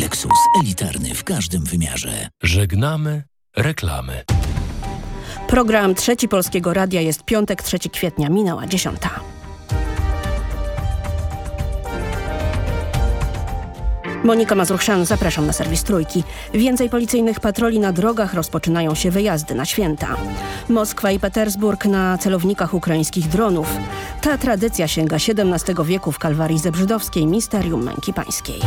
Lexus elitarny w każdym wymiarze. Żegnamy reklamy. Program Trzeci Polskiego Radia jest piątek, 3 kwietnia, minęła dziesiąta. Monika Mazurchszan, zapraszam na serwis Trójki. Więcej policyjnych patroli na drogach rozpoczynają się wyjazdy na święta. Moskwa i Petersburg na celownikach ukraińskich dronów. Ta tradycja sięga XVII wieku w Kalwarii Zebrzydowskiej, Misterium Męki Pańskiej.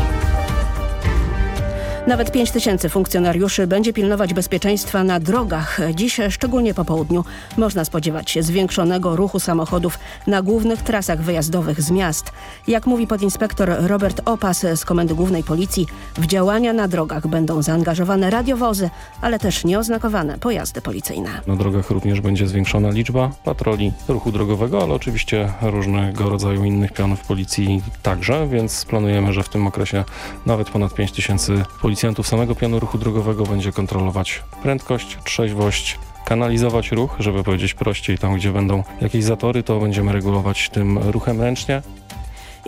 Nawet 5 tysięcy funkcjonariuszy będzie pilnować bezpieczeństwa na drogach. Dziś, szczególnie po południu, można spodziewać się zwiększonego ruchu samochodów na głównych trasach wyjazdowych z miast. Jak mówi podinspektor Robert Opas z Komendy Głównej Policji, w działania na drogach będą zaangażowane radiowozy, ale też nieoznakowane pojazdy policyjne. Na drogach również będzie zwiększona liczba patroli ruchu drogowego, ale oczywiście różnego rodzaju innych pionów policji także, więc planujemy, że w tym okresie nawet ponad 5 tysięcy policjantów samego pionu ruchu drogowego będzie kontrolować prędkość, trzeźwość, kanalizować ruch, żeby powiedzieć prościej, tam gdzie będą jakieś zatory, to będziemy regulować tym ruchem ręcznie.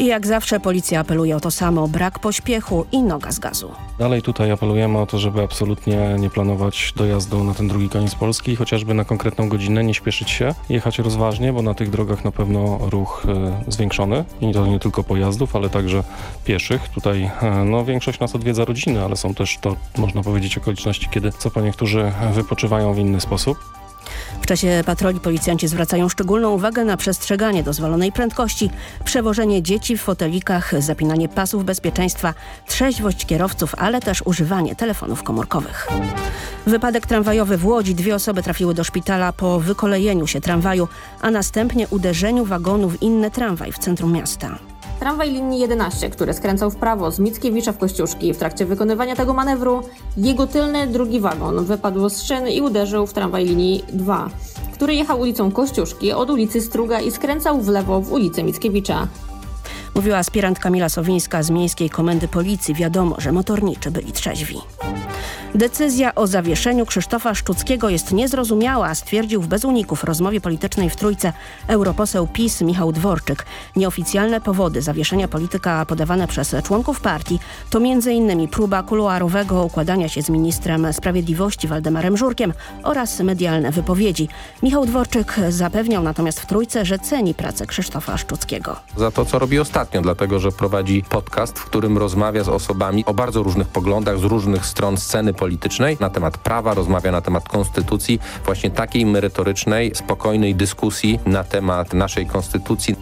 I jak zawsze policja apeluje o to samo, brak pośpiechu i noga z gazu. Dalej tutaj apelujemy o to, żeby absolutnie nie planować dojazdu na ten drugi koniec Polski, chociażby na konkretną godzinę, nie śpieszyć się, jechać rozważnie, bo na tych drogach na pewno ruch e, zwiększony i to nie tylko pojazdów, ale także pieszych. Tutaj e, no, większość nas odwiedza rodziny, ale są też to, można powiedzieć, okoliczności, kiedy co po niektórzy wypoczywają w inny sposób. W czasie patroli policjanci zwracają szczególną uwagę na przestrzeganie dozwolonej prędkości, przewożenie dzieci w fotelikach, zapinanie pasów bezpieczeństwa, trzeźwość kierowców, ale też używanie telefonów komórkowych. Wypadek tramwajowy w Łodzi. Dwie osoby trafiły do szpitala po wykolejeniu się tramwaju, a następnie uderzeniu wagonu w inny tramwaj w centrum miasta. Tramwaj linii 11, który skręcał w prawo z Mickiewicza w Kościuszki. W trakcie wykonywania tego manewru jego tylny drugi wagon wypadł z szyn i uderzył w tramwaj linii 2, który jechał ulicą Kościuszki od ulicy Struga i skręcał w lewo w ulicę Mickiewicza. Mówiła aspirant Kamila Sowińska z Miejskiej Komendy Policji. Wiadomo, że motorniczy byli trzeźwi. Decyzja o zawieszeniu Krzysztofa Szczuckiego jest niezrozumiała, stwierdził w bez uników rozmowie politycznej w Trójce europoseł PiS Michał Dworczyk. Nieoficjalne powody zawieszenia polityka podawane przez członków partii to m.in. próba kuluarowego układania się z ministrem sprawiedliwości Waldemarem Żurkiem oraz medialne wypowiedzi. Michał Dworczyk zapewniał natomiast w Trójce, że ceni pracę Krzysztofa Szczuckiego. Za to, co robi ostatnio, dlatego że prowadzi podcast, w którym rozmawia z osobami o bardzo różnych poglądach, z różnych stron sceny politycznej, na temat prawa, rozmawia na temat konstytucji, właśnie takiej merytorycznej, spokojnej dyskusji na temat naszej konstytucji.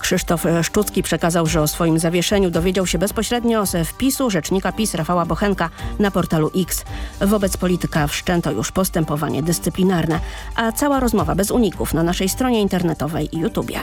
Krzysztof Szczucki przekazał, że o swoim zawieszeniu dowiedział się bezpośrednio ze wpisu rzecznika PiS Rafała Bochenka na portalu X. Wobec polityka wszczęto już postępowanie dyscyplinarne, a cała rozmowa bez uników na naszej stronie internetowej i YouTubie.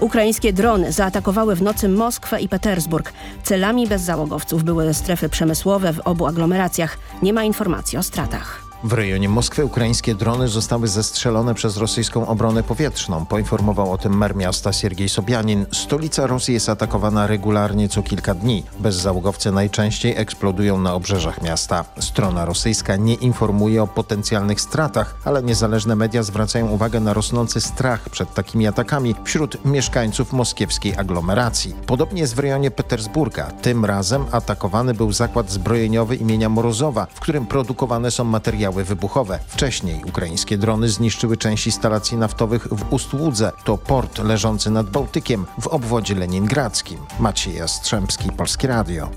Ukraińskie drony zaatakowały w nocy Moskwę i Petersburg. Celami bezzałogowców były strefy przemysłowe w obu aglomeracjach. Nie ma informacji o stratach. W rejonie Moskwy ukraińskie drony zostały zestrzelone przez rosyjską obronę powietrzną. Poinformował o tym mer miasta Siergiej Sobianin. Stolica Rosji jest atakowana regularnie co kilka dni. Bezzałogowce najczęściej eksplodują na obrzeżach miasta. Strona rosyjska nie informuje o potencjalnych stratach, ale niezależne media zwracają uwagę na rosnący strach przed takimi atakami wśród mieszkańców moskiewskiej aglomeracji. Podobnie jest w rejonie Petersburga. Tym razem atakowany był zakład zbrojeniowy imienia Morozowa, w którym produkowane są materiały materiały wybuchowe. Wcześniej ukraińskie drony zniszczyły część instalacji naftowych w Ustłudze. To port leżący nad Bałtykiem w obwodzie leningradzkim. Maciej Jastrzębski, Polskie Radio.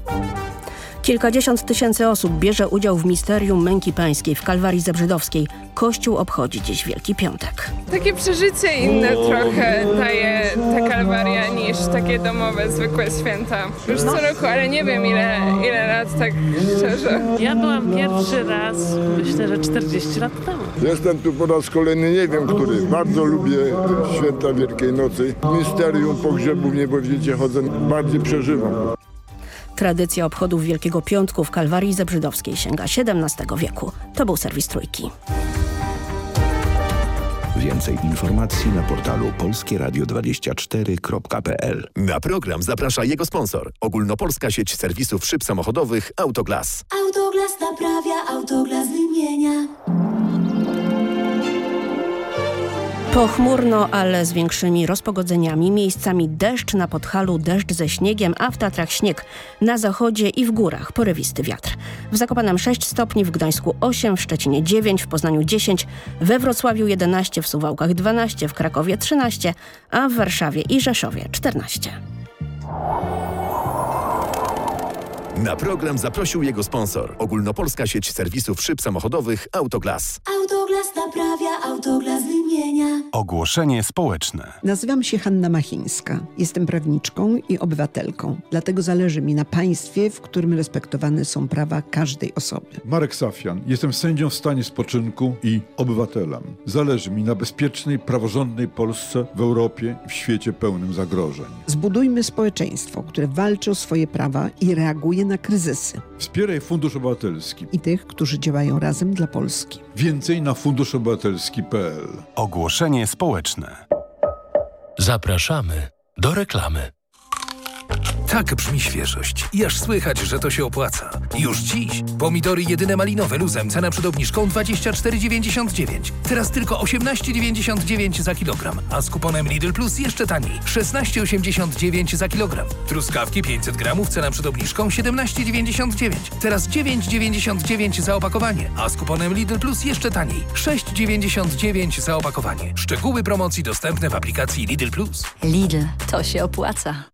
Kilkadziesiąt tysięcy osób bierze udział w Misterium Męki Pańskiej w Kalwarii Zebrzydowskiej. Kościół obchodzi dziś Wielki Piątek. Takie przeżycie inne trochę daje ta Kalwaria niż takie domowe, zwykłe święta. Już co roku, ale nie wiem ile, ile lat, tak szczerze. Ja byłam pierwszy raz, myślę, że 40 lat temu. Jestem tu po raz kolejny, nie wiem który. Bardzo lubię święta Wielkiej Nocy. Misterium pogrzebów, nie wiecie, chodzę, bardziej przeżywam. Tradycja obchodów Wielkiego Piątku w Kalwarii Zebrzydowskiej sięga XVII wieku. To był serwis Trójki. Więcej informacji na portalu polskieradio24.pl. Na program zaprasza jego sponsor. Ogólnopolska sieć serwisów szyb samochodowych Autoglas. Autoglas naprawia, Autoglas wymienia. Pochmurno, ale z większymi rozpogodzeniami. Miejscami deszcz na Podhalu, deszcz ze śniegiem, a w Tatrach śnieg. Na zachodzie i w górach porywisty wiatr. W Zakopanem 6 stopni, w Gdańsku 8, w Szczecinie 9, w Poznaniu 10, we Wrocławiu 11, w Suwałkach 12, w Krakowie 13, a w Warszawie i Rzeszowie 14. Na program zaprosił jego sponsor. Ogólnopolska sieć serwisów szyb samochodowych Autoglas. Autoglas naprawia, Autoglas wymienia. Ogłoszenie społeczne. Nazywam się Hanna Machińska. Jestem prawniczką i obywatelką. Dlatego zależy mi na państwie, w którym respektowane są prawa każdej osoby. Marek Safian. Jestem sędzią w stanie spoczynku i obywatelem. Zależy mi na bezpiecznej, praworządnej Polsce w Europie i w świecie pełnym zagrożeń. Zbudujmy społeczeństwo, które walczy o swoje prawa i reaguje na kryzysy. Wspieraj Fundusz Obywatelski. I tych, którzy działają razem dla Polski. Więcej na funduszobywatelski.pl Ogłoszenie społeczne. Zapraszamy do reklamy. Tak brzmi świeżość. I aż słychać, że to się opłaca. Już dziś. Pomidory jedyne malinowe luzem, cena przed obniżką 24,99. Teraz tylko 18,99 za kilogram, a z kuponem Lidl Plus jeszcze taniej. 16,89 za kilogram. Truskawki 500 gramów, cena przed obniżką 17,99. Teraz 9,99 za opakowanie, a z kuponem Lidl Plus jeszcze taniej. 6,99 za opakowanie. Szczegóły promocji dostępne w aplikacji Lidl Plus. Lidl, to się opłaca.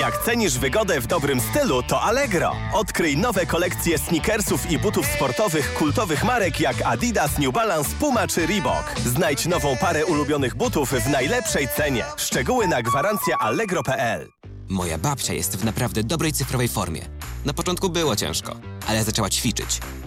Jak cenisz wygodę w dobrym stylu, to Allegro. Odkryj nowe kolekcje sneakersów i butów sportowych kultowych marek jak Adidas, New Balance, Puma czy Reebok. Znajdź nową parę ulubionych butów w najlepszej cenie. Szczegóły na gwarancja allegro.pl. Moja babcia jest w naprawdę dobrej cyfrowej formie. Na początku było ciężko, ale zaczęła ćwiczyć.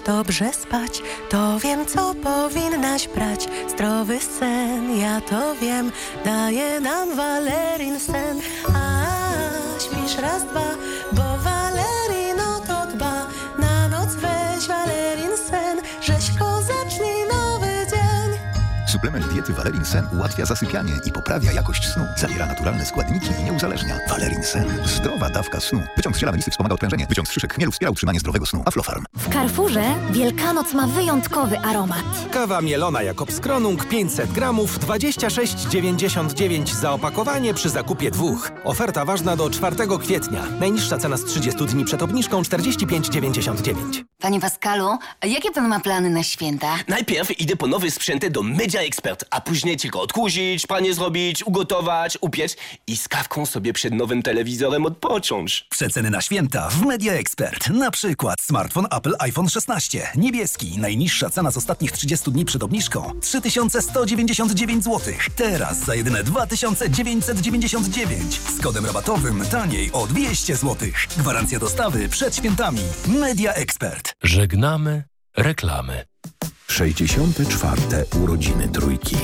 dobrze spać, to wiem, co powinnaś brać. Zdrowy sen, ja to wiem, daje nam Valerin sen. A śpisz raz, dwa, Suplement diety Valerin Sen ułatwia zasypianie i poprawia jakość snu. Zawiera naturalne składniki i nie uzależnia. Valerin Sen. Zdrowa dawka snu. Wyciąg z ziela melisy wspomaga odprężenie. Wyciąg z szyszek chmielu wspiera utrzymanie zdrowego snu. Aflofarm. W Carrefourze Wielkanoc ma wyjątkowy aromat. Kawa mielona Jakobs Kronung 500 gramów 26,99 za opakowanie przy zakupie dwóch. Oferta ważna do 4 kwietnia. Najniższa cena z 30 dni przed obniżką 45,99. Panie Pascalu, jakie pan ma plany na święta? Najpierw idę po nowe sprzęty do Media Expert, a później tylko odkurzyć, panie zrobić, ugotować, upiec i z kawką sobie przed nowym telewizorem odpocząć. Przeceny na święta w Media Expert. Na przykład smartfon Apple iPhone 16. Niebieski. Najniższa cena z ostatnich 30 dni przed obniżką. 3199 zł. Teraz za jedyne 2999. Z kodem rabatowym taniej o 200 zł. Gwarancja dostawy przed świętami. Media Expert. Żegnamy reklamy. 64. urodziny trójki.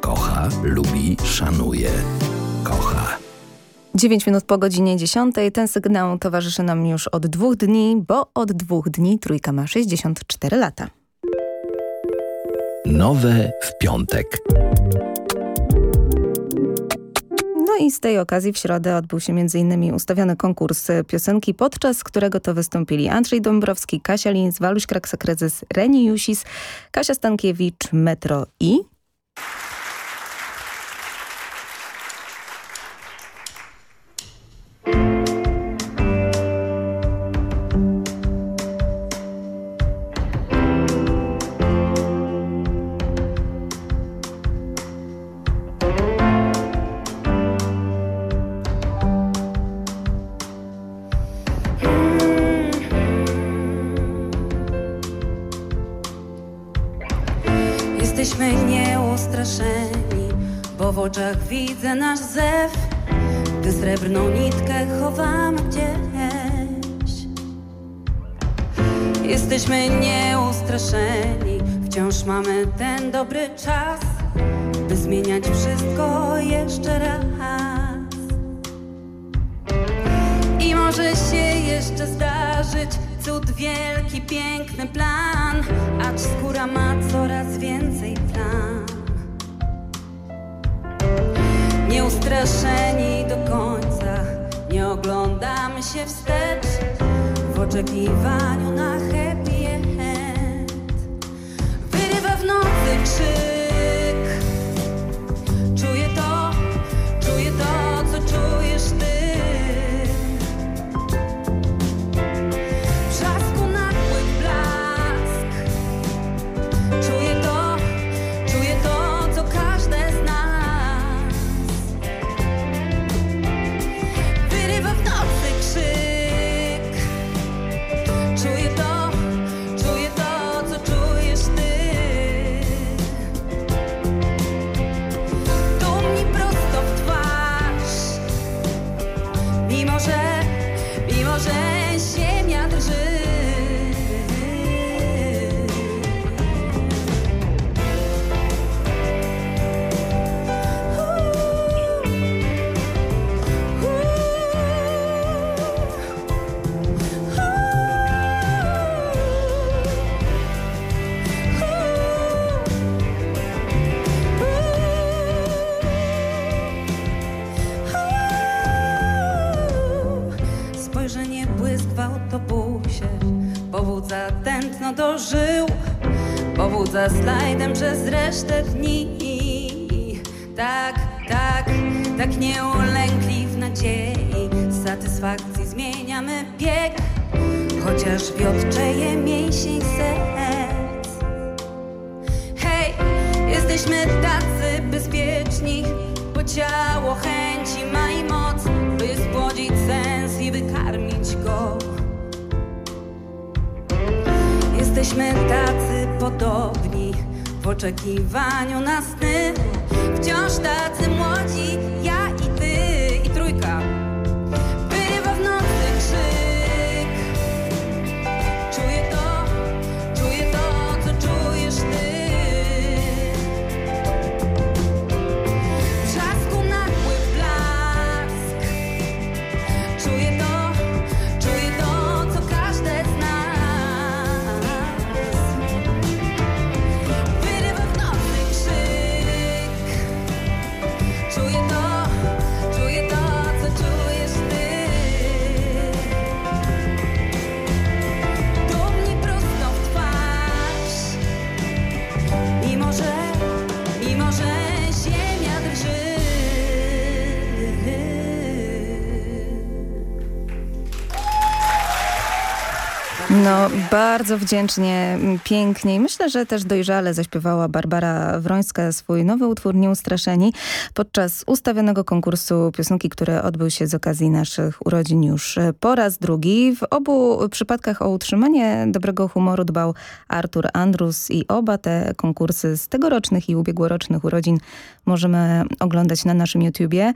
Kocha, lubi, szanuje. Kocha. 9 minut po godzinie 10. Ten sygnał towarzyszy nam już od dwóch dni, bo od dwóch dni trójka ma 64 lata. Nowe w piątek. No i z tej okazji w środę odbył się m.in. ustawiony konkurs piosenki, podczas którego to wystąpili Andrzej Dąbrowski, Kasia Linz, Waluś Kraksa-Kryzys, Reni Jusis, Kasia Stankiewicz, Metro i... dobry czas, Slajdem przez resztę dni. Tak, tak, tak nieulękli w nadziei. Satysfakcji zmieniamy bieg. Chociaż wiotczeje mięsień serc. Hej, jesteśmy tacy bezpieczni Bo ciało chęci ma i moc By spłodzić sens i wykarmić go. Jesteśmy tacy podobni W oczekiwaniu na sny. Wciąż tacy młodzi No, bardzo wdzięcznie, m, pięknie i myślę, że też dojrzale zaśpiewała Barbara Wrońska swój nowy utwór Nieustraszeni podczas ustawionego konkursu piosenki, który odbył się z okazji naszych urodzin już e, po raz drugi. W obu przypadkach o utrzymanie dobrego humoru dbał Artur Andrus i oba te konkursy z tegorocznych i ubiegłorocznych urodzin możemy oglądać na naszym YouTubie.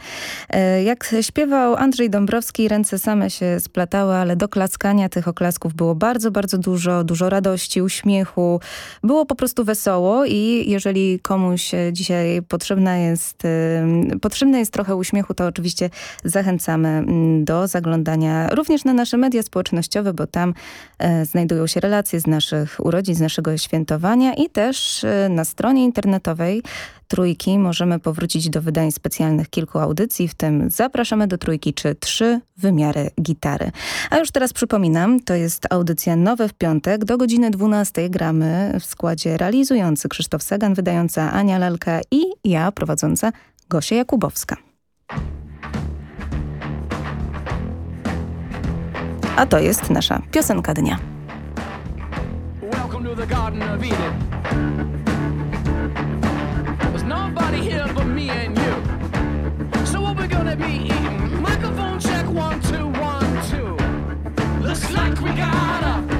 E, Jak śpiewał Andrzej Dąbrowski, ręce same się splatały, ale do klaskania tych oklasków było bardzo, bardzo dużo, dużo radości, uśmiechu. Było po prostu wesoło i jeżeli komuś e, dzisiaj potrzebna jest, e, potrzebne jest trochę uśmiechu, to oczywiście zachęcamy mm, do zaglądania również na nasze media społecznościowe, bo tam e, znajdują się relacje z naszych urodzin, z naszego świętowania i też na stronie internetowej Trójki możemy powrócić do wydań specjalnych kilku audycji, w tym Zapraszamy do Trójki czy Trzy wymiary gitary. A już teraz przypominam, to jest audycja Nowe w piątek. Do godziny 12 gramy w składzie realizujący Krzysztof Sagan, wydająca Ania Lalka i ja prowadząca Gosia Jakubowska. A to jest nasza piosenka dnia. Welcome to the Garden of Eden. Be? Microphone check one, two, one, two. Looks like we got a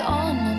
almost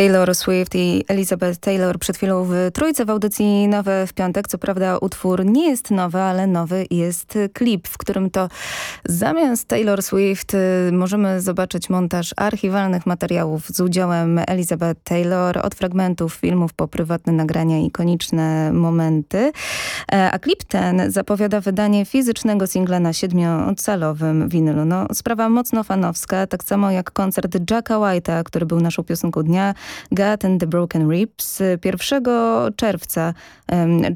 Taylor Swift i Elizabeth Taylor przed chwilą w Trójce w audycji Nowe w piątek. Co prawda utwór nie jest nowy, ale nowy jest klip, w którym to zamiast Taylor Swift y, możemy zobaczyć montaż archiwalnych materiałów z udziałem Elizabeth Taylor, od fragmentów filmów po prywatne nagrania i ikoniczne momenty. E, a klip ten zapowiada wydanie fizycznego singla na siedmiocalowym winylu. No, sprawa mocno fanowska, tak samo jak koncert Jacka White'a, który był naszą piosenką dnia, God and the Broken Ribs. 1 czerwca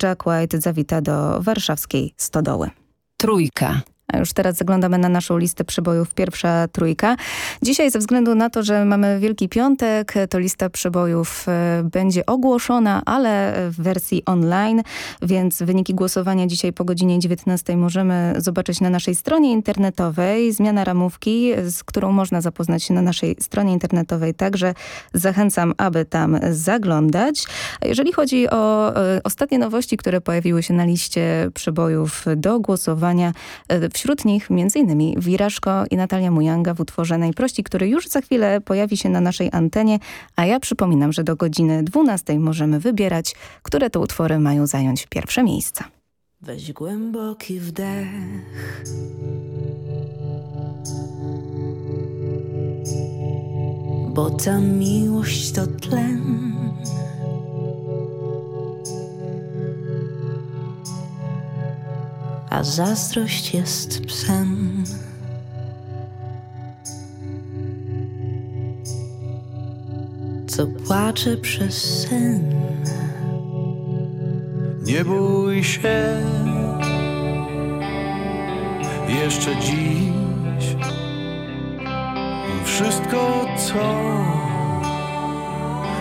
Jack White zawita do warszawskiej Stodoły. Trójka. A już teraz zaglądamy na naszą listę przebojów pierwsza trójka. Dzisiaj ze względu na to, że mamy Wielki Piątek, to lista przebojów e, będzie ogłoszona, ale w wersji online, więc wyniki głosowania dzisiaj po godzinie 19 możemy zobaczyć na naszej stronie internetowej. Zmiana ramówki, z którą można zapoznać się na naszej stronie internetowej, także zachęcam, aby tam zaglądać. Jeżeli chodzi o e, ostatnie nowości, które pojawiły się na liście przebojów do głosowania, e, Wśród nich m.in. Wirażko i Natalia Mujanga w utworze Najprości, który już za chwilę pojawi się na naszej antenie, a ja przypominam, że do godziny 12 możemy wybierać, które to utwory mają zająć pierwsze miejsca. Weź głęboki wdech Bo ta miłość to tlen a zazdrość jest psem. Co płacze przez sen. Nie bój się jeszcze dziś. Wszystko, co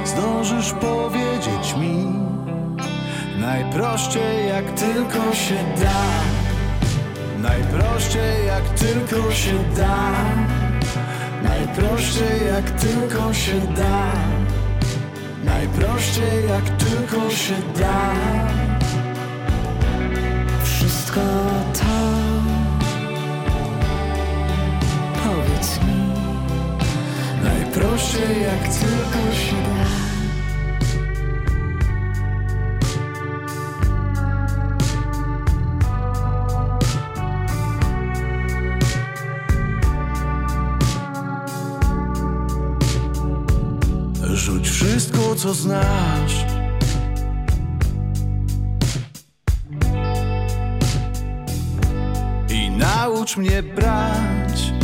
zdążysz powiedzieć mi, najprościej jak tylko się da. Najprościej jak tylko się da. Najprościej jak tylko się da. Najprościej jak tylko się da. Wszystko to Powiedz mi. Najprościej jak tylko się da co znasz. I naucz mnie brać.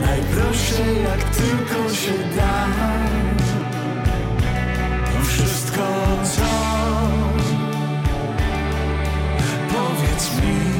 Najprościej jak tylko się da. Wszystko co Powiedz mi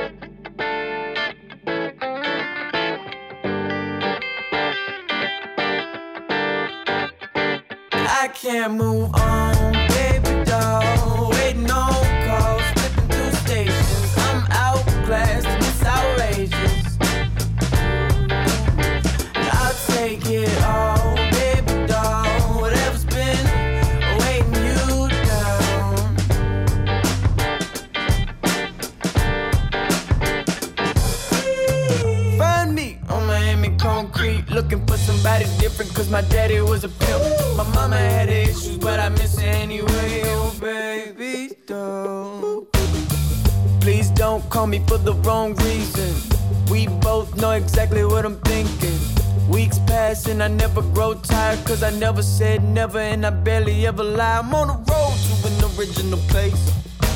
Never said never and I barely ever lie. I'm on the road to an original place.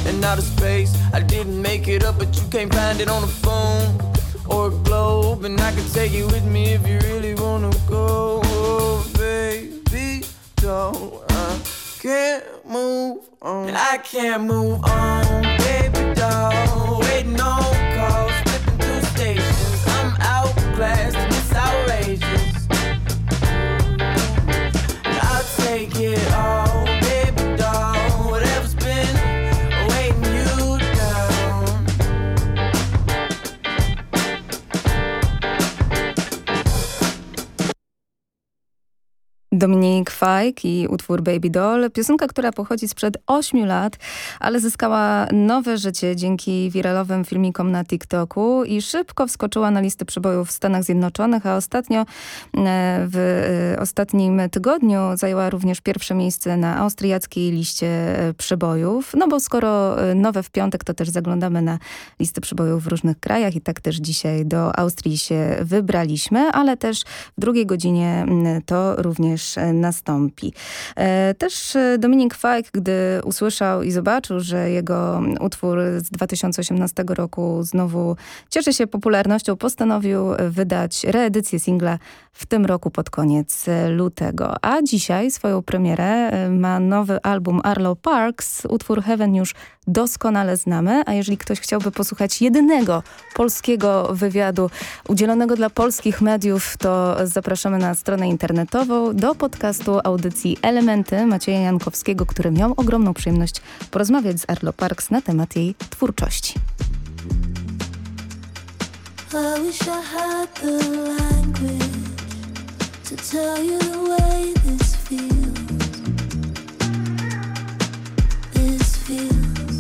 And out of space, I didn't make it up, but you can't find it on the phone or a globe. And I can take you with me if you really wanna go, oh, baby. Don't I can't move on. I can't move on, baby Dominik Fajk i utwór Baby Doll. Piosenka, która pochodzi sprzed 8 lat, ale zyskała nowe życie dzięki wiralowym filmikom na TikToku i szybko wskoczyła na listy przebojów w Stanach Zjednoczonych, a ostatnio e, w e, ostatnim tygodniu zajęła również pierwsze miejsce na austriackiej liście e, przebojów. No bo skoro nowe w piątek, to też zaglądamy na listy przebojów w różnych krajach i tak też dzisiaj do Austrii się wybraliśmy, ale też w drugiej godzinie to również e, nastąpi. E, Też e, Dominik Fajk, gdy usłyszał i zobaczył, że jego utwór z 2018 roku znowu cieszy się popularnością, postanowił wydać reedycję singla w tym roku pod koniec e, lutego. A dzisiaj swoją premierę e, ma nowy album Arlo Parks. Utwór Heaven już doskonale znamy, a jeżeli ktoś chciałby posłuchać jedynego polskiego wywiadu udzielonego dla polskich mediów, to zapraszamy na stronę internetową do podcastu audycji Elementy Macieja Jankowskiego, który miał ogromną przyjemność porozmawiać z Arlo Parks na temat jej twórczości. I wish I had the language to tell you the way this feels. This feels.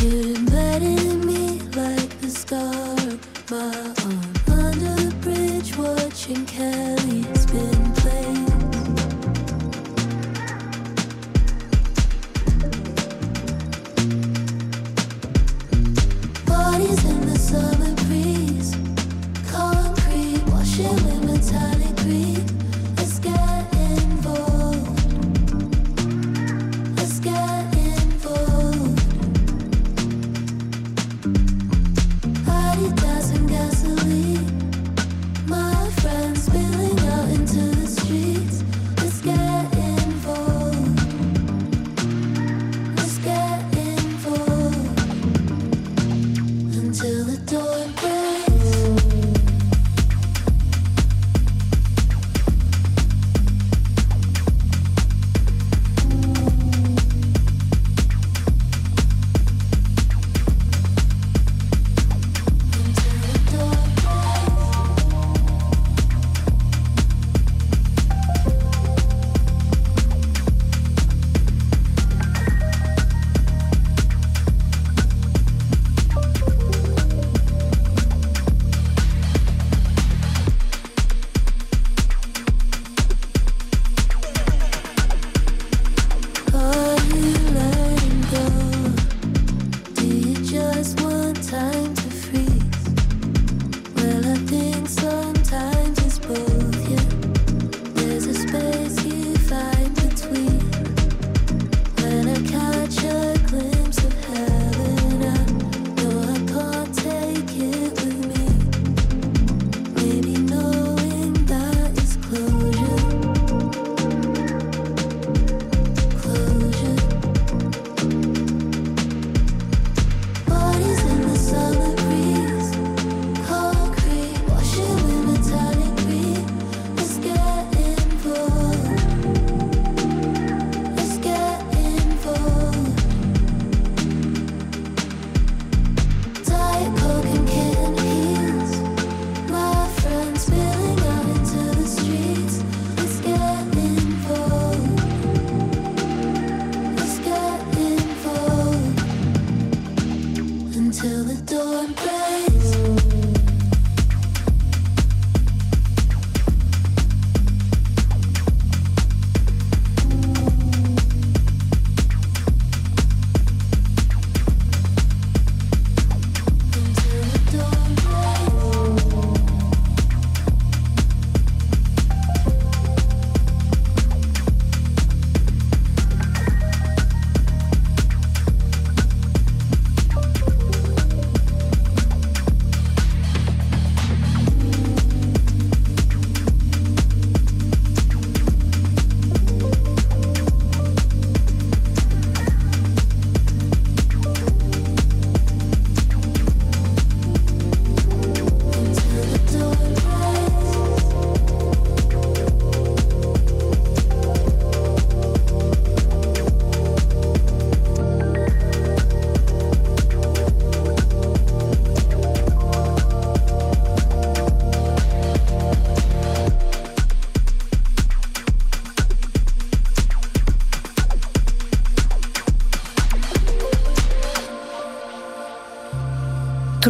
In me like the star of my arm. Under the bridge, watching Kelly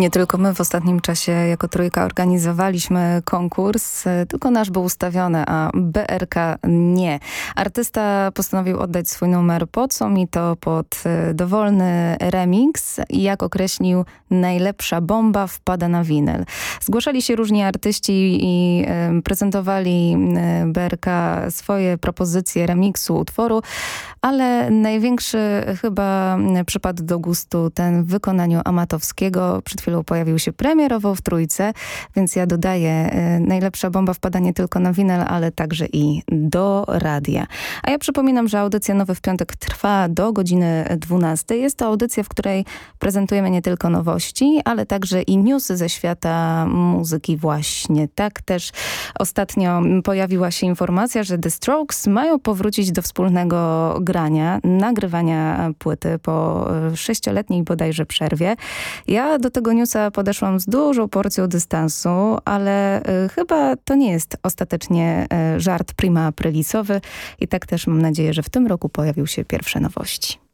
Nie tylko my w ostatnim czasie jako trójka organizowaliśmy konkurs, tylko nasz był ustawiony, a BRK nie. Artysta postanowił oddać swój numer po co mi to pod y, dowolny remix i jak określił najlepsza bomba wpada na winyl. Zgłaszali się różni artyści i y, prezentowali y, BRK swoje propozycje remiksu utworu, ale największy chyba przypadł do gustu ten w wykonaniu Amatowskiego. Przed chwilą pojawił się premierowo w Trójce, więc ja dodaję, y, najlepsza bomba wpada nie tylko na winyl, ale także i do radia. A ja przypominam, że audycja Nowy w Piątek trwa do godziny 12. Jest to audycja, w której prezentujemy nie tylko nowości, ale także i newsy ze świata muzyki właśnie. Tak też ostatnio pojawiła się informacja, że The Strokes mają powrócić do wspólnego grania, nagrywania płyty po e, sześcioletniej bodajże przerwie. Ja do tego podeszłam z dużą porcją dystansu, ale y, chyba to nie jest ostatecznie y, żart prima aprilisowy i tak też mam nadzieję, że w tym roku pojawił się pierwsze nowości.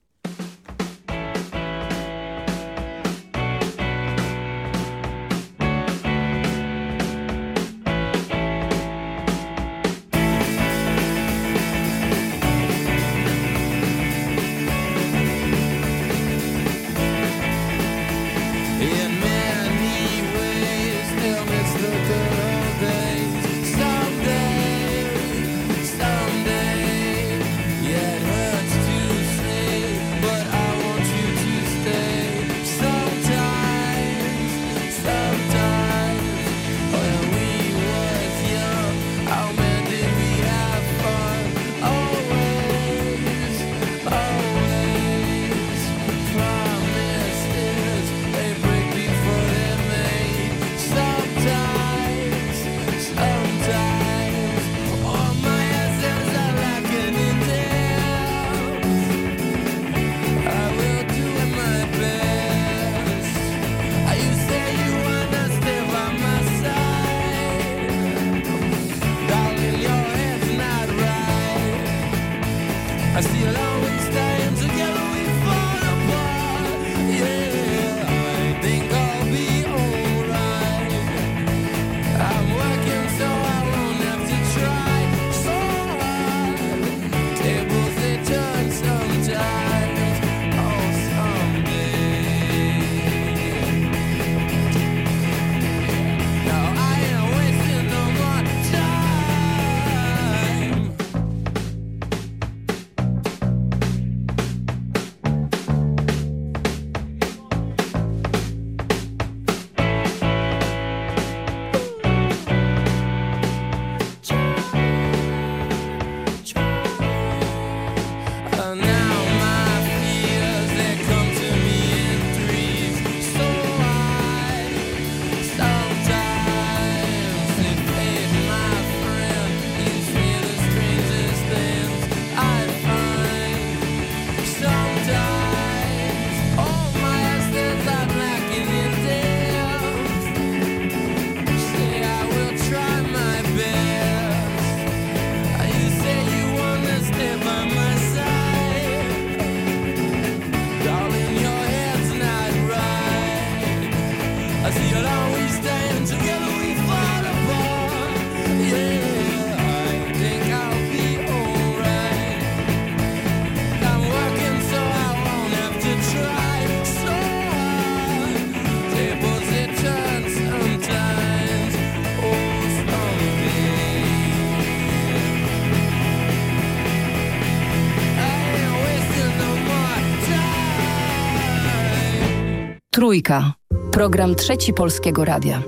Trójka. Program Trzeci Polskiego Radia.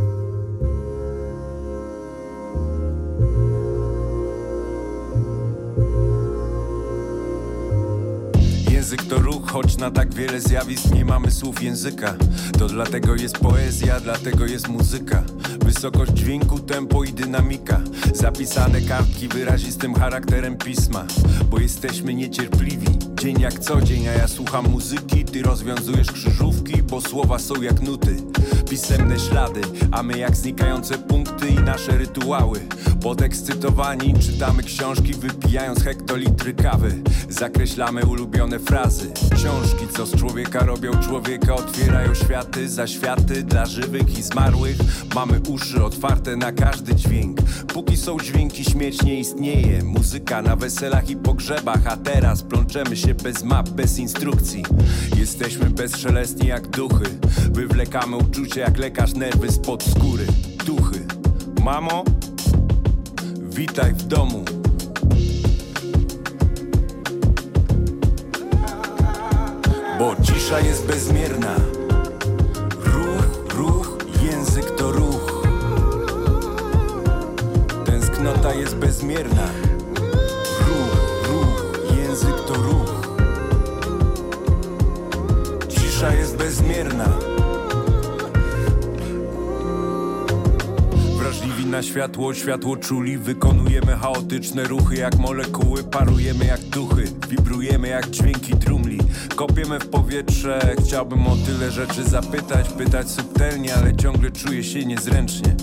Język to ruch, choć na tak wiele zjawisk nie mamy słów języka. To dlatego jest poezja, dlatego jest muzyka. Wysokość dźwięku, tempo i dynamika. Zapisane kartki wyrazistym charakterem pisma. Bo jesteśmy niecierpliwi. Dzień jak co dzień, a ja słucham muzyki, ty rozwiązujesz krzyżówki, bo słowa są jak nuty. Pisemne ślady, a my jak znikające punkty i nasze rytuały. Podekscytowani czytamy książki, wypijając hektolitry kawy. Zakreślamy ulubione frazy. Książki, co z człowieka robią człowieka, otwierają światy za światy dla żywych i zmarłych. Mamy uszy otwarte na każdy dźwięk. Póki są dźwięki, śmieć nie istnieje. Muzyka na weselach i pogrzebach, a teraz plączemy się bez map, bez instrukcji. Jesteśmy bezszelestni jak duchy. Wywlekamy uczucie jak lekarz nerwy spod skóry. Duchy. Mamo, witaj w domu. Bo cisza jest bezmierna. Ruch, ruch, język to ruch. Tęsknota jest bezmierna. Cisza jest bezmierna. Wrażliwi na światło, światło czuli. Wykonujemy chaotyczne ruchy jak molekuły. Parujemy jak duchy, wibrujemy jak dźwięki trumli. Kopiemy w powietrze, chciałbym o tyle rzeczy zapytać. Pytać subtelnie, ale ciągle czuję się niezręcznie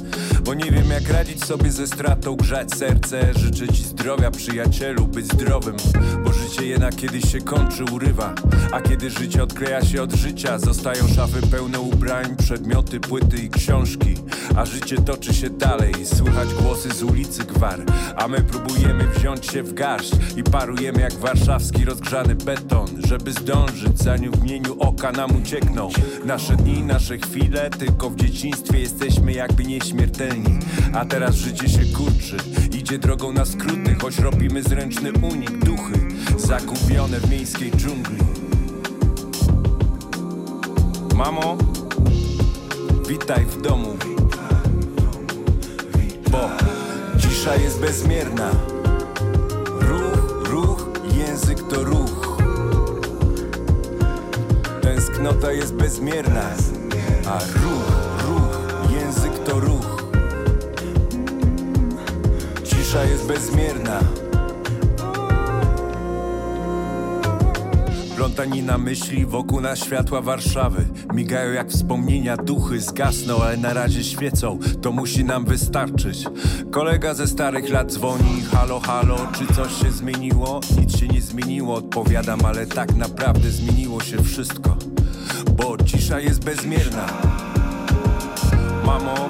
Bo nie wiem jak radzić sobie ze stratą, grzać serce Życzę ci zdrowia przyjacielu, być zdrowym. Bo życie jednak kiedyś się kończy, urywa. A kiedy życie odkleja się od życia Zostają szafy pełne ubrań, przedmioty, płyty i książki. A życie toczy się dalej, słychać głosy z ulicy gwar. A my próbujemy wziąć się w garść I parujemy jak warszawski rozgrzany beton Żeby zdążyć, zanim w mieniu oka nam uciekną. Nasze dni, nasze chwile, tylko w dzieciństwie jesteśmy jakby nieśmiertelni A teraz życie się kurczy, idzie drogą na skróty Choć robimy zręczny unik, duchy Zagubione w miejskiej dżungli. Mamo, witaj w domu. Bo cisza jest bezmierna. Ruch, ruch, język to ruch. Tęsknota jest bezmierna. A ruch, ruch, język to ruch Cisza jest bezmierna. Plątanina myśli wokół nas światła Warszawy. Migają jak wspomnienia, duchy zgasną, ale na razie świecą. To musi nam wystarczyć. Kolega ze starych lat dzwoni Halo, halo, czy coś się zmieniło? Nic się nie zmieniło, odpowiadam, ale tak naprawdę zmieniło się wszystko. Bo cisza jest bezmierna. Mamo,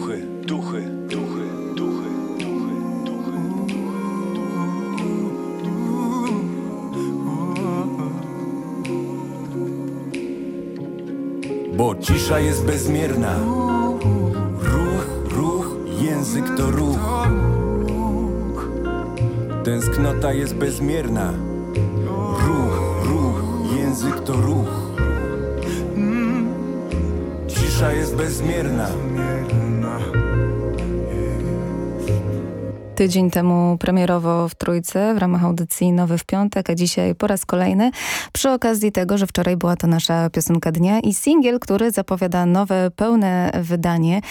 cisza jest bezmierna. Ruch, ruch, język to ruch. Tęsknota jest bezmierna. Ruch, ruch, język to ruch. Cisza jest bezmierna. Tydzień temu premierowo w Trójce w ramach audycji Nowy w Piątek, a dzisiaj po raz kolejny przy okazji tego, że wczoraj była to nasza piosenka dnia i singiel, który zapowiada nowe, pełne wydanie,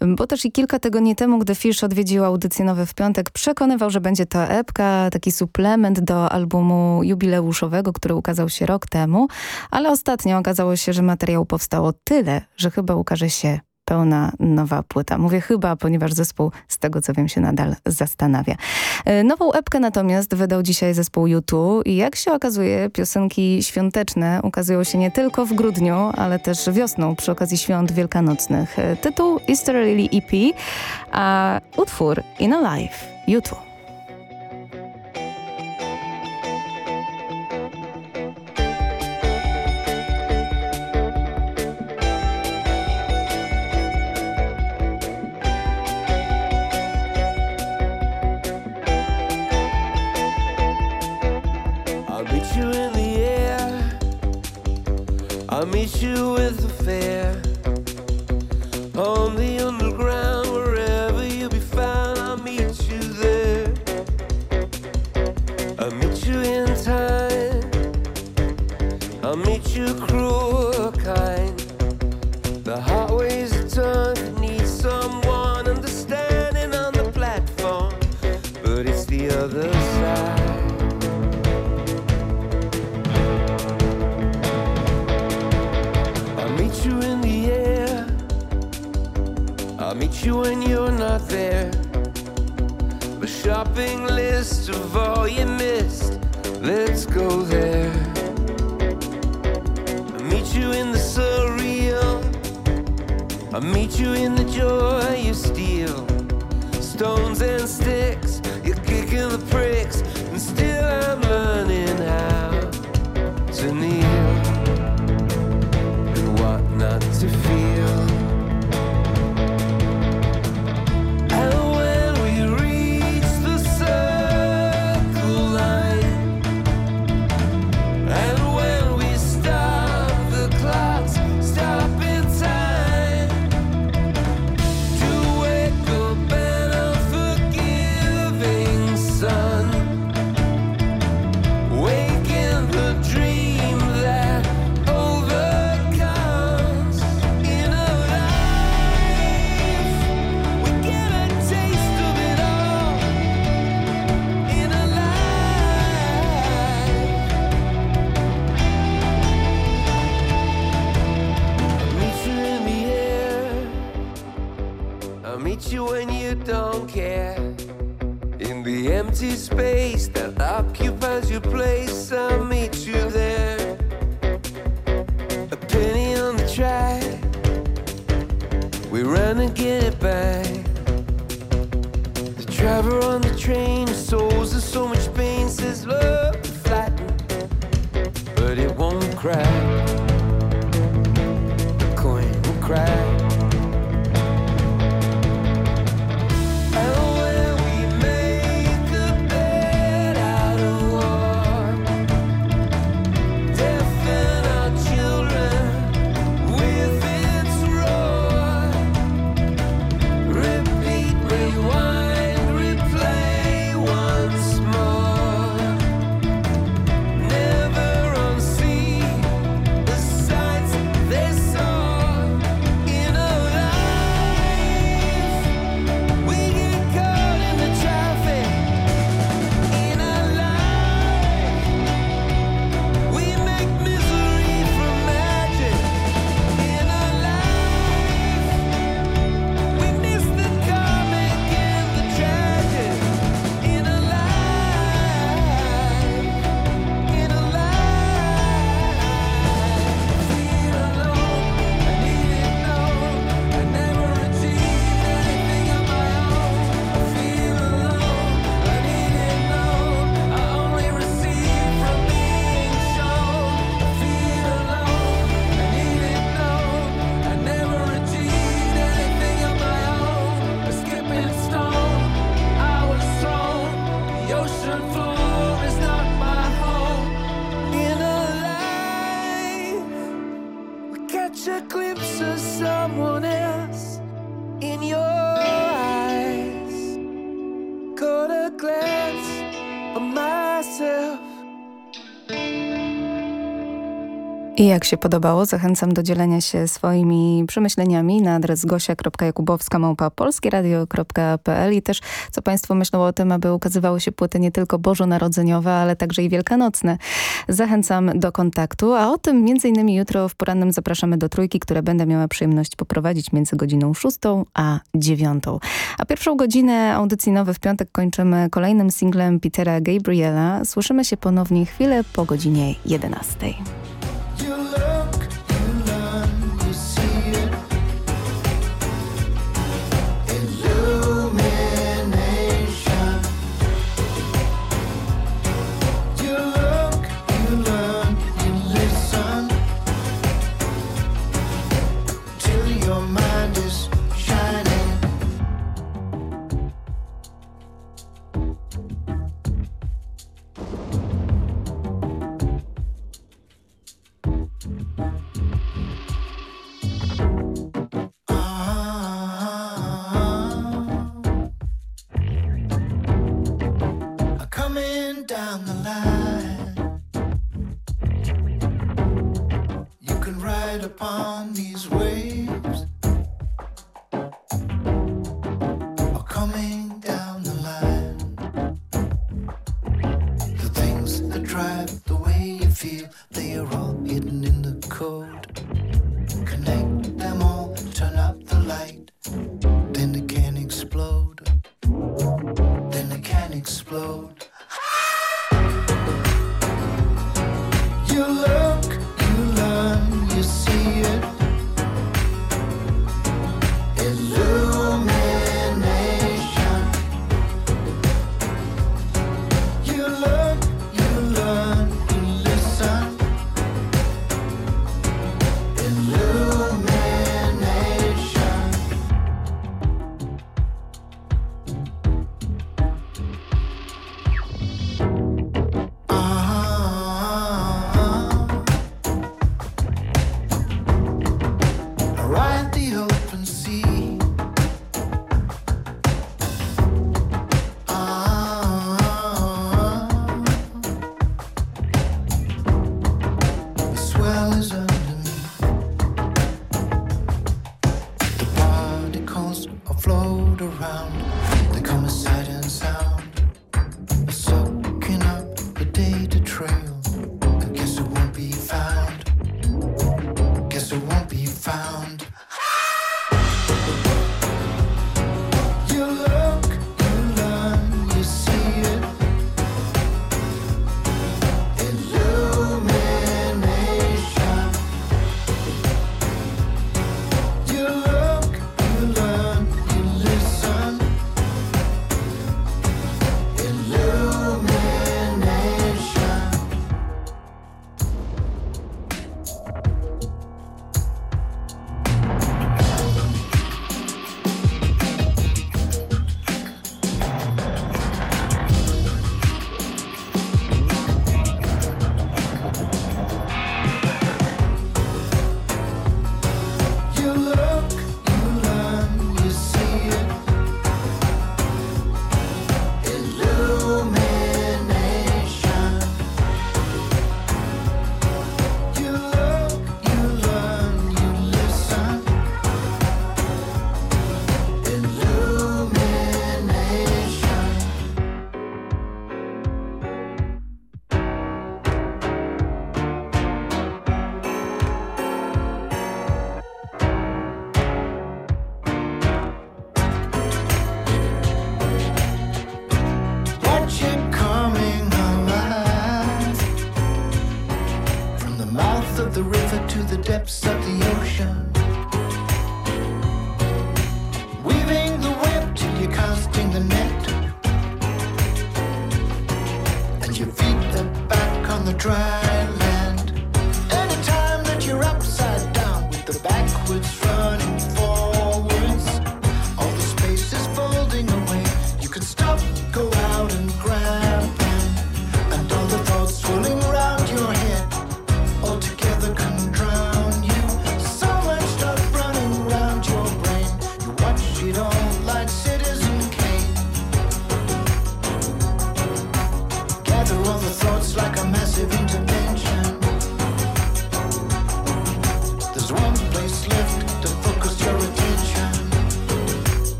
bo też i kilka tygodni temu, gdy Fish odwiedził audycję Nowy w Piątek, przekonywał, że będzie to epka, taki suplement do albumu jubileuszowego, który ukazał się rok temu, ale ostatnio okazało się, że materiał powstało tyle, że chyba ukaże się pełna nowa płyta. Mówię chyba, ponieważ zespół z tego co wiem się nadal zastanawia. E, nową epkę natomiast wydał dzisiaj zespół YouTube i jak się okazuje piosenki świąteczne ukazują się nie tylko w grudniu, ale też wiosną przy okazji świąt wielkanocnych. E, tytuł Easter Lily EP, a utwór In a Life YouTube. I'll meet you with a fair. On the you when you're not there. The shopping list of all you missed. Let's go there. I'll meet you in the surreal. I'll meet you in the joy you steal. Stones and sticks, and get it back. The driver on the train, souls in so much pain, says love flatten, but it won't crack. I jak się podobało, zachęcam do dzielenia się swoimi przemyśleniami na adres gosia.jakubowska.polskieradio.pl i też co Państwo myślą o tym, aby ukazywały się płyty nie tylko bożonarodzeniowe, ale także i wielkanocne. Zachęcam do kontaktu, a o tym m.in. jutro w porannym zapraszamy do trójki, które będę miała przyjemność poprowadzić między godziną 6 a 9. A pierwszą godzinę audycji Nowy w piątek kończymy kolejnym singlem Petera Gabriela. Słyszymy się ponownie chwilę po godzinie 11. down the line. You can ride upon me.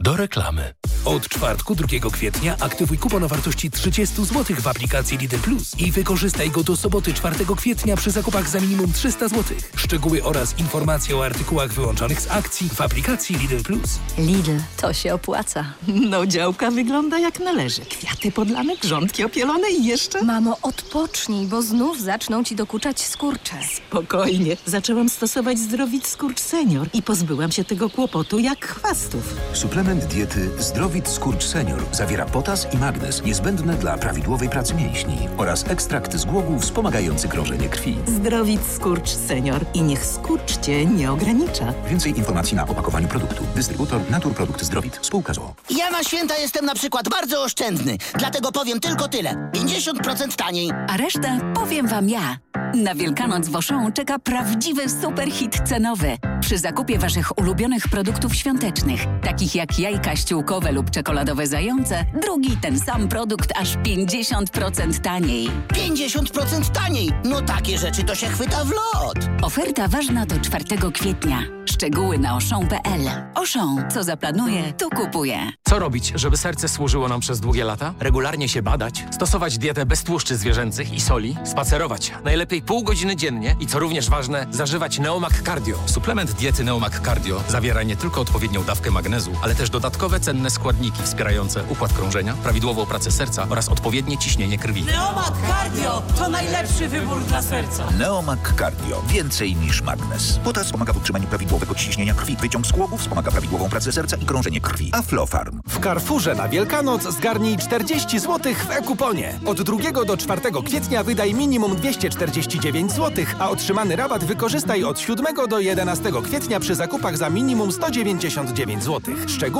do reklamy. Od czwartku 2 kwietnia aktywuj kupon o wartości 30 zł w aplikacji Lidl Plus i wykorzystaj go do soboty 4 kwietnia przy zakupach za minimum 300 zł. Szczegóły oraz informacje o artykułach wyłączonych z akcji w aplikacji Lidl Plus. Lidl, to się opłaca. No działka wygląda jak należy. Kwiaty podlane, grządki opielone i jeszcze... Mamo, odpocznij, bo znów zaczną ci dokuczać skurcze. Spokojnie. Zaczęłam stosować Zdrowit Skurcz Senior i pozbyłam się tego kłopotu jak chwastów. Suplement diety Zdrowit Skurcz Senior zawiera potas i magnez niezbędne dla prawidłowej pracy mięśni oraz ekstrakt z głogów wspomagający krążenie krwi. Zdrowit Skurcz Senior i niech skurcz cię nie ogranicza. Więcej informacji na opakowaniu produktu. Dystrybutor Naturprodukt Zdrowit. Spółka ZOO. Ja na święta jestem na przykład bardzo oszczędny, dlatego powiem tylko tyle. 50% taniej. A resztę powiem wam ja. Na Wielkanoc w Auchan czeka prawdziwy superhit cenowy. Przy zakupie waszych ulubionych produktów świątecznych, takich jak jajka ściółkowe lub czekoladowe zające, drugi ten sam produkt aż 50% taniej. 50% taniej. No takie rzeczy to się chwyta w lot. Oferta ważna do 4 kwietnia. Szczegóły na oszą.pl. Oszą, co zaplanuje, to kupuje. Co robić, żeby serce służyło nam przez długie lata? Regularnie się badać, stosować dietę bez tłuszczy zwierzęcych i soli, spacerować, najlepiej pół godziny dziennie i co również ważne, zażywać Neomak Cardio. Suplement diety Neomak Cardio zawiera nie tylko odpowiednią dawkę magnezu, ale też dodatkowe cenne składniki wspierające układ krążenia, prawidłową pracę serca oraz odpowiednie ciśnienie krwi. Neomak Cardio to najlepszy wybór dla serca. Neomak Cardio. Więcej niż magnez. Potas pomaga w utrzymaniu prawidłowego ciśnienia krwi. Wyciąg z głogów wspomaga prawidłową pracę serca i krążenie krwi. Aflofarm. W Carrefourze na Wielkanoc zgarnij 40 zł w e-kuponie. Od 2 do 4 kwietnia wydaj minimum 249 zł, a otrzymany rabat wykorzystaj od 7 do 11 kwietnia przy zakupach za minimum 199 zł. Szczegóły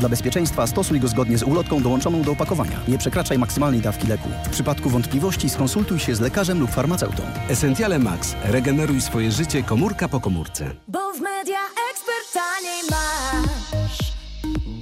Dla bezpieczeństwa stosuj go zgodnie z ulotką dołączoną do opakowania. Nie przekraczaj maksymalnej dawki leku. W przypadku wątpliwości skonsultuj się z lekarzem lub farmaceutą. Essentiale Max. Regeneruj swoje życie komórka po komórce. Bo w media ekspert taniej masz.